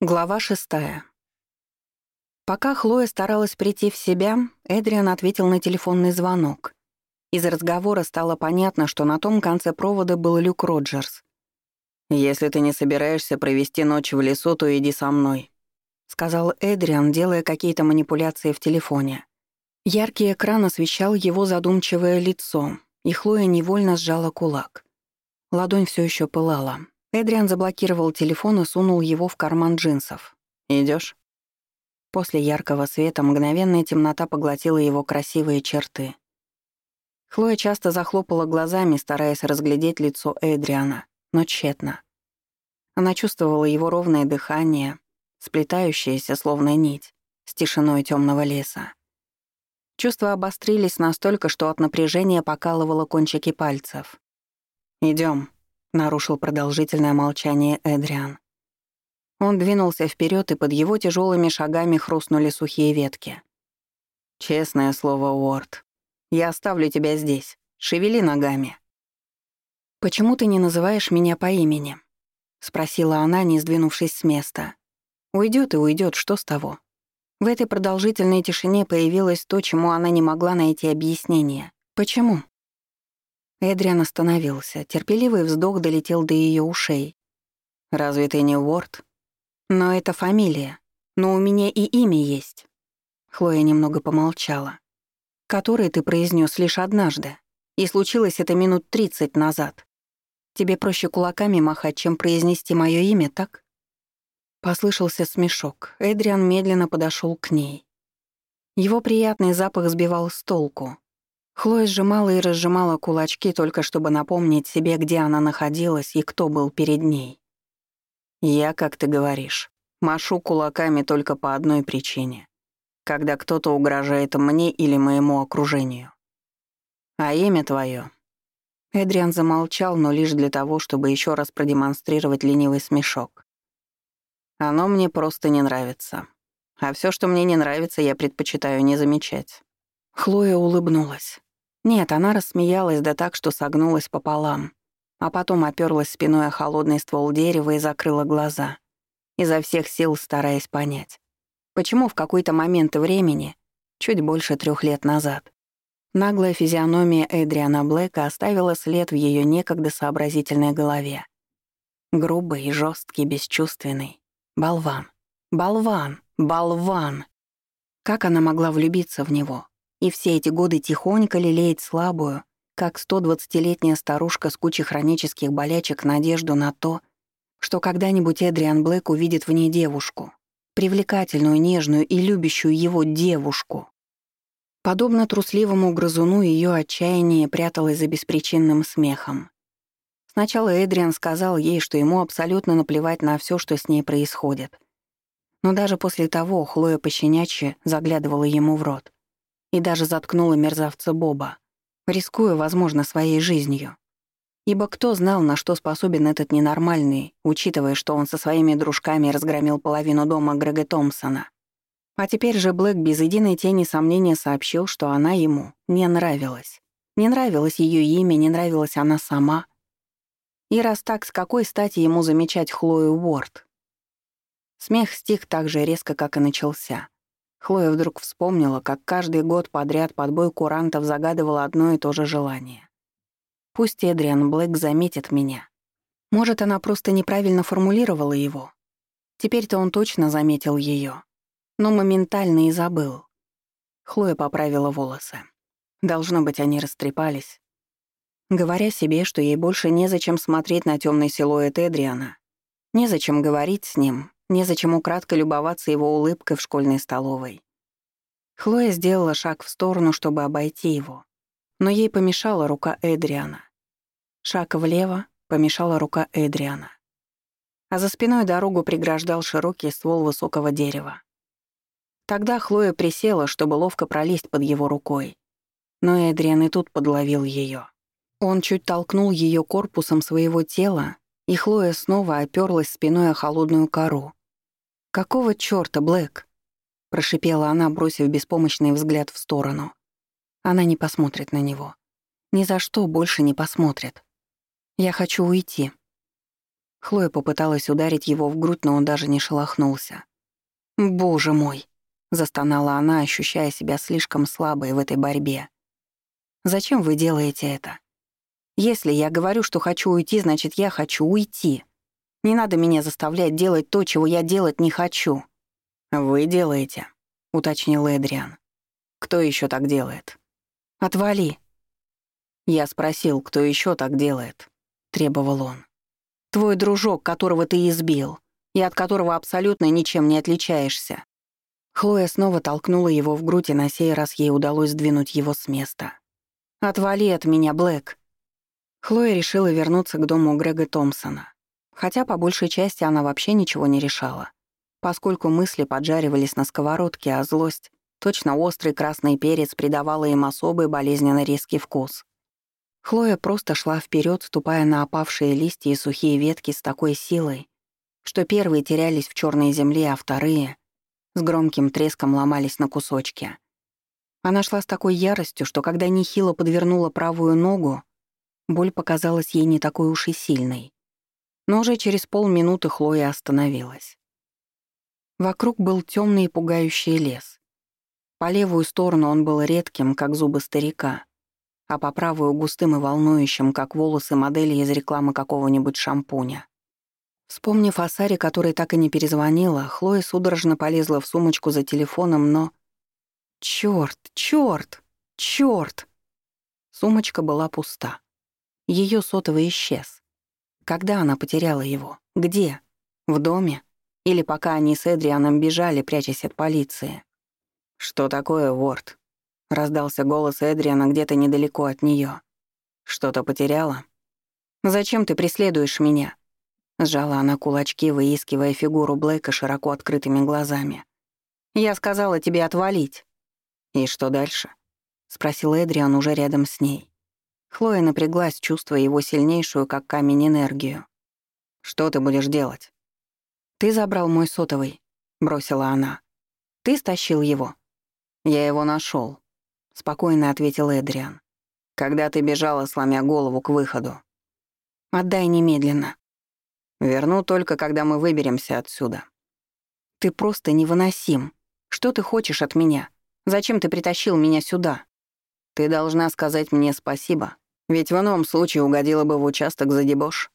Глава шестая. Пока Хлоя старалась прийти в себя, Эдриан ответил на телефонный звонок. Из разговора стало понятно, что на том конце провода был Люк Роджерс. «Если ты не собираешься провести ночь в лесу, то иди со мной», — сказал Эдриан, делая какие-то манипуляции в телефоне. Яркий экран освещал его задумчивое лицо, и Хлоя невольно сжала кулак. Ладонь все еще пылала. Эдриан заблокировал телефон и сунул его в карман джинсов. Идешь? После яркого света мгновенная темнота поглотила его красивые черты. Хлоя часто захлопала глазами, стараясь разглядеть лицо Эдриана, но тщетно. Она чувствовала его ровное дыхание, сплетающееся словно нить, с тишиной темного леса. Чувства обострились настолько, что от напряжения покалывало кончики пальцев. Идем, нарушил продолжительное молчание Эдриан. Он двинулся вперед, и под его тяжелыми шагами хрустнули сухие ветки. «Честное слово, Уорд, я оставлю тебя здесь. Шевели ногами». «Почему ты не называешь меня по имени?» — спросила она, не сдвинувшись с места. Уйдет и уйдет, что с того? В этой продолжительной тишине появилось то, чему она не могла найти объяснение. Почему? Эдриан остановился. Терпеливый вздох долетел до ее ушей. «Разве ты не Уорд?» «Но это фамилия. Но у меня и имя есть». Хлоя немного помолчала. «Которое ты произнес лишь однажды. И случилось это минут тридцать назад. Тебе проще кулаками махать, чем произнести мое имя, так?» Послышался смешок. Эдриан медленно подошел к ней. Его приятный запах сбивал с толку. Хлоя сжимала и разжимала кулачки, только чтобы напомнить себе, где она находилась и кто был перед ней. «Я, как ты говоришь, машу кулаками только по одной причине. Когда кто-то угрожает мне или моему окружению. А имя твое. Эдриан замолчал, но лишь для того, чтобы еще раз продемонстрировать ленивый смешок. «Оно мне просто не нравится. А все, что мне не нравится, я предпочитаю не замечать». Хлоя улыбнулась. Нет, она рассмеялась да так, что согнулась пополам, а потом оперлась спиной о холодный ствол дерева и закрыла глаза, изо всех сил стараясь понять, почему в какой-то момент времени, чуть больше трех лет назад, наглая физиономия Эдриана Блэка оставила след в ее некогда сообразительной голове. Грубый, жесткий, бесчувственный. Болван. Болван. Болван. Как она могла влюбиться в него? И все эти годы тихонько лелеять слабую, как 120-летняя старушка с кучей хронических болячек, надежду на то, что когда-нибудь Эдриан Блэк увидит в ней девушку, привлекательную, нежную и любящую его девушку. Подобно трусливому грызуну, ее отчаяние пряталось за беспричинным смехом. Сначала Эдриан сказал ей, что ему абсолютно наплевать на все, что с ней происходит. Но даже после того Хлоя пощенячьи заглядывала ему в рот и даже заткнула мерзавца Боба, рискуя, возможно, своей жизнью. Ибо кто знал, на что способен этот ненормальный, учитывая, что он со своими дружками разгромил половину дома Грега Томпсона. А теперь же Блэк без единой тени сомнения сообщил, что она ему не нравилась. Не нравилось ее имя, не нравилась она сама. И раз так, с какой стати ему замечать Хлою Уорд? Смех стих так же резко, как и начался. Хлоя вдруг вспомнила, как каждый год подряд под бой курантов загадывала одно и то же желание. Пусть Эдриан Блэк заметит меня. Может, она просто неправильно формулировала его. Теперь-то он точно заметил ее, но моментально и забыл. Хлоя поправила волосы. Должно быть, они растрепались. Говоря себе, что ей больше незачем смотреть на темный силуэт Эдриана, незачем говорить с ним, Незачем украдкой любоваться его улыбкой в школьной столовой. Хлоя сделала шаг в сторону, чтобы обойти его, но ей помешала рука Эдриана. Шаг влево помешала рука Эдриана. А за спиной дорогу преграждал широкий ствол высокого дерева. Тогда Хлоя присела, чтобы ловко пролезть под его рукой. Но Эдриан и тут подловил ее. Он чуть толкнул ее корпусом своего тела, и Хлоя снова оперлась спиной о холодную кору, «Какого чёрта, Блэк?» — прошипела она, бросив беспомощный взгляд в сторону. Она не посмотрит на него. Ни за что больше не посмотрит. «Я хочу уйти». Хлоя попыталась ударить его в грудь, но он даже не шелохнулся. «Боже мой!» — застонала она, ощущая себя слишком слабой в этой борьбе. «Зачем вы делаете это? Если я говорю, что хочу уйти, значит, я хочу уйти. Не надо меня заставлять делать то, чего я делать не хочу». «Вы делаете», — уточнил Эдриан. «Кто еще так делает?» «Отвали». Я спросил, кто еще так делает, — требовал он. «Твой дружок, которого ты избил, и от которого абсолютно ничем не отличаешься». Хлоя снова толкнула его в грудь, и на сей раз ей удалось сдвинуть его с места. «Отвали от меня, Блэк». Хлоя решила вернуться к дому Грега Томпсона. Хотя по большей части она вообще ничего не решала, поскольку мысли поджаривались на сковородке, а злость Точно острый красный перец придавала им особый болезненно резкий вкус. Хлоя просто шла вперед, ступая на опавшие листья и сухие ветки с такой силой, что первые терялись в черной земле, а вторые с громким треском ломались на кусочки. Она шла с такой яростью, что когда нехило подвернула правую ногу, боль показалась ей не такой уж и сильной. Но уже через полминуты Хлоя остановилась. Вокруг был темный и пугающий лес. По левую сторону он был редким, как зубы старика, а по правую — густым и волнующим, как волосы модели из рекламы какого-нибудь шампуня. Вспомнив о Саре, которой так и не перезвонила, Хлоя судорожно полезла в сумочку за телефоном, но... Чёрт, чёрт, чёрт! Сумочка была пуста. Её сотовый исчез. Когда она потеряла его? Где? В доме? Или пока они с Эдрианом бежали, прячась от полиции? «Что такое, Уорд?» — раздался голос Эдриана где-то недалеко от нее. «Что-то потеряла?» «Зачем ты преследуешь меня?» Сжала она кулачки, выискивая фигуру Блэка широко открытыми глазами. «Я сказала тебе отвалить». «И что дальше?» — спросил Эдриан уже рядом с ней. Хлоя напряглась, чувствуя его сильнейшую, как камень, энергию. «Что ты будешь делать?» «Ты забрал мой сотовый», — бросила она. «Ты стащил его. «Я его нашел, спокойно ответил Эдриан. «Когда ты бежала, сломя голову к выходу». «Отдай немедленно». «Верну только, когда мы выберемся отсюда». «Ты просто невыносим. Что ты хочешь от меня? Зачем ты притащил меня сюда?» «Ты должна сказать мне спасибо, ведь в ином случае угодила бы в участок за дебош».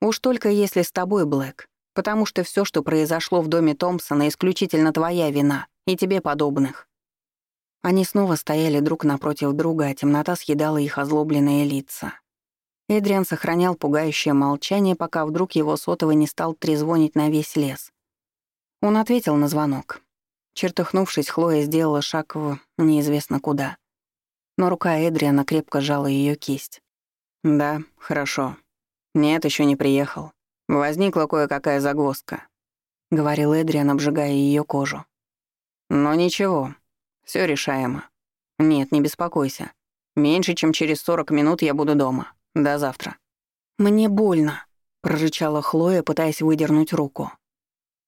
«Уж только если с тобой, Блэк, потому что все, что произошло в доме Томпсона, исключительно твоя вина и тебе подобных. Они снова стояли друг напротив друга, а темнота съедала их озлобленные лица. Эдриан сохранял пугающее молчание, пока вдруг его сотовый не стал трезвонить на весь лес. Он ответил на звонок. Чертыхнувшись, Хлоя сделала шаг в неизвестно куда. Но рука Эдриана крепко сжала ее кисть. «Да, хорошо. Нет, еще не приехал. Возникла кое-какая загвоздка», — говорил Эдриан, обжигая ее кожу. «Но ничего, все решаемо. Нет, не беспокойся. Меньше, чем через 40 минут я буду дома. До завтра. Мне больно, прорычала Хлоя, пытаясь выдернуть руку.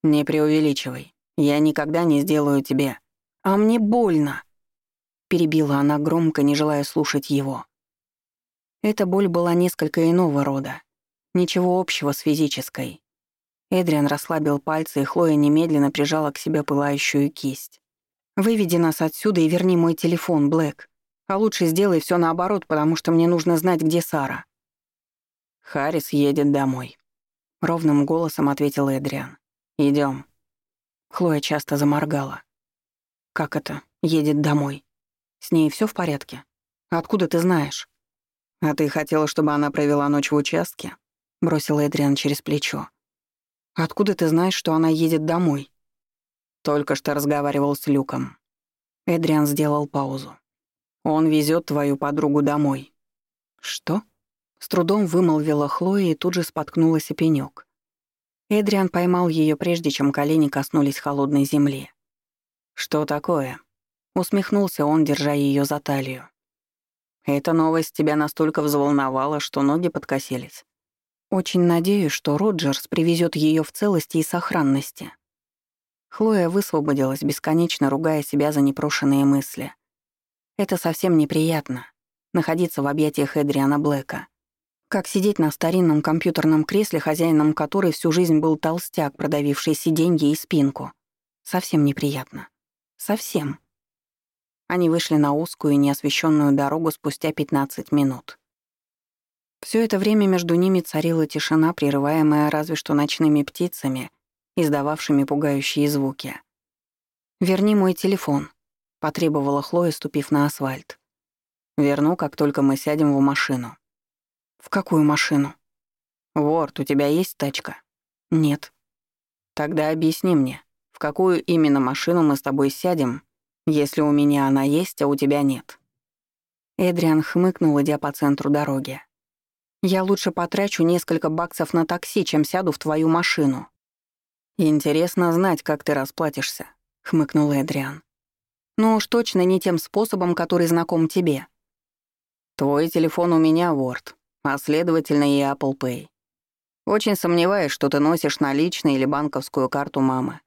Не преувеличивай. Я никогда не сделаю тебе. А мне больно. Перебила она громко, не желая слушать его. Эта боль была несколько иного рода. Ничего общего с физической. Эдриан расслабил пальцы, и Хлоя немедленно прижала к себе пылающую кисть. Выведи нас отсюда и верни мой телефон, Блэк. А лучше сделай все наоборот, потому что мне нужно знать, где Сара». «Харрис едет домой», — ровным голосом ответил Эдриан. Идем. Хлоя часто заморгала. «Как это? Едет домой? С ней все в порядке? Откуда ты знаешь?» «А ты хотела, чтобы она провела ночь в участке?» — бросил Эдриан через плечо. «Откуда ты знаешь, что она едет домой?» Только что разговаривал с Люком. Эдриан сделал паузу. Он везет твою подругу домой. Что? С трудом вымолвила Хлоя и тут же споткнулась о пенёк. Эдриан поймал ее прежде, чем колени коснулись холодной земли. «Что такое?» Усмехнулся он, держа ее за талию. «Эта новость тебя настолько взволновала, что ноги подкосились. Очень надеюсь, что Роджерс привезет ее в целости и сохранности», Хлоя высвободилась, бесконечно ругая себя за непрошенные мысли. Это совсем неприятно — находиться в объятиях Эдриана Блэка, Как сидеть на старинном компьютерном кресле, хозяином которой всю жизнь был толстяк, продавивший сиденье и спинку. Совсем неприятно. Совсем. Они вышли на узкую и неосвещенную дорогу спустя 15 минут. Все это время между ними царила тишина, прерываемая разве что ночными птицами, издававшими пугающие звуки. «Верни мой телефон», — потребовала Хлоя, ступив на асфальт. «Верну, как только мы сядем в машину». «В какую машину?» «Ворд, у тебя есть тачка?» «Нет». «Тогда объясни мне, в какую именно машину мы с тобой сядем, если у меня она есть, а у тебя нет?» Эдриан хмыкнул, идя по центру дороги. «Я лучше потрачу несколько баксов на такси, чем сяду в твою машину». «Интересно знать, как ты расплатишься», — хмыкнул Эдриан. «Ну уж точно не тем способом, который знаком тебе». «Твой телефон у меня, Ворд а следовательно и Apple Pay. Очень сомневаюсь, что ты носишь наличные или банковскую карту мамы.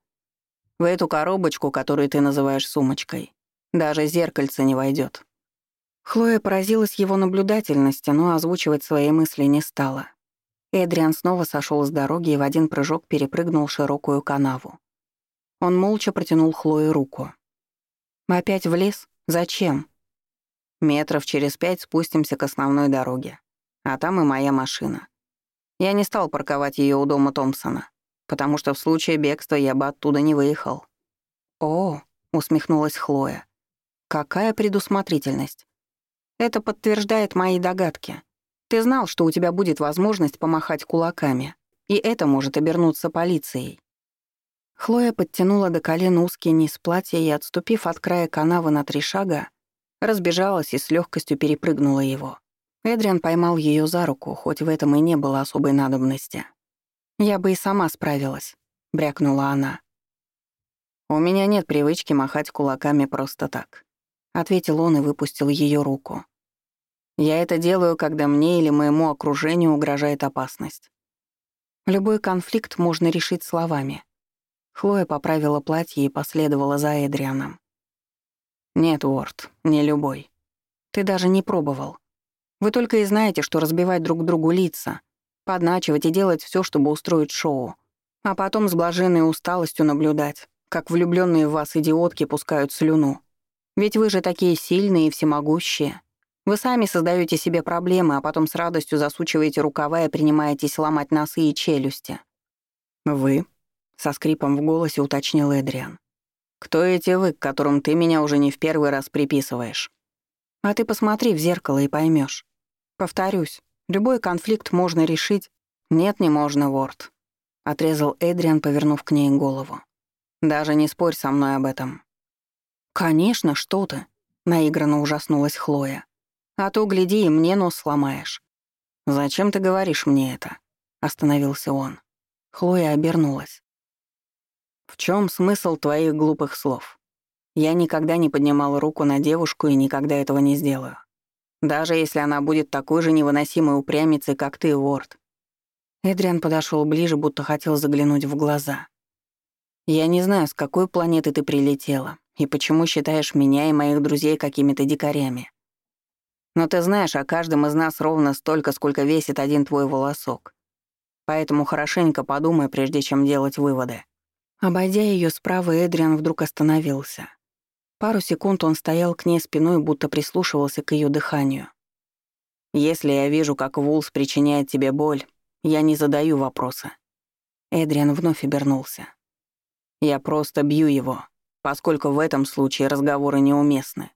В эту коробочку, которую ты называешь сумочкой, даже зеркальце не войдет. Хлоя поразилась его наблюдательности, но озвучивать свои мысли не стала. Эдриан снова сошел с дороги и в один прыжок перепрыгнул широкую канаву. Он молча протянул Хлое руку. «Опять в лес? Зачем?» «Метров через пять спустимся к основной дороге а там и моя машина. Я не стал парковать ее у дома Томпсона, потому что в случае бегства я бы оттуда не выехал. «О», — усмехнулась Хлоя, — «какая предусмотрительность. Это подтверждает мои догадки. Ты знал, что у тебя будет возможность помахать кулаками, и это может обернуться полицией». Хлоя подтянула до колен узкий низ платья и, отступив от края канавы на три шага, разбежалась и с легкостью перепрыгнула его. Эдриан поймал ее за руку, хоть в этом и не было особой надобности. «Я бы и сама справилась», — брякнула она. «У меня нет привычки махать кулаками просто так», — ответил он и выпустил ее руку. «Я это делаю, когда мне или моему окружению угрожает опасность. Любой конфликт можно решить словами». Хлоя поправила платье и последовала за Эдрианом. «Нет, Уорд, не любой. Ты даже не пробовал. Вы только и знаете, что разбивать друг другу лица, подначивать и делать все, чтобы устроить шоу. А потом с блаженной усталостью наблюдать, как влюбленные в вас идиотки пускают слюну. Ведь вы же такие сильные и всемогущие. Вы сами создаете себе проблемы, а потом с радостью засучиваете рукава и принимаетесь ломать носы и челюсти. «Вы?» — со скрипом в голосе уточнил Эдриан. «Кто эти вы, к которым ты меня уже не в первый раз приписываешь?» «А ты посмотри в зеркало и поймешь. Повторюсь, любой конфликт можно решить. Нет, не можно, Ворд. Отрезал Эдриан, повернув к ней голову. Даже не спорь со мной об этом. Конечно, что ты. Наигранно ужаснулась Хлоя. А то, гляди, и мне нос сломаешь. «Зачем ты говоришь мне это?» — остановился он. Хлоя обернулась. «В чем смысл твоих глупых слов? Я никогда не поднимал руку на девушку и никогда этого не сделаю. Даже если она будет такой же невыносимой упрямицей, как ты, Уорд. Эдриан подошел ближе, будто хотел заглянуть в глаза. «Я не знаю, с какой планеты ты прилетела, и почему считаешь меня и моих друзей какими-то дикарями. Но ты знаешь о каждом из нас ровно столько, сколько весит один твой волосок. Поэтому хорошенько подумай, прежде чем делать выводы». Обойдя ее справа, Эдриан вдруг остановился. Пару секунд он стоял к ней спиной, будто прислушивался к ее дыханию. «Если я вижу, как Вулс причиняет тебе боль, я не задаю вопроса». Эдриан вновь обернулся. «Я просто бью его, поскольку в этом случае разговоры неуместны.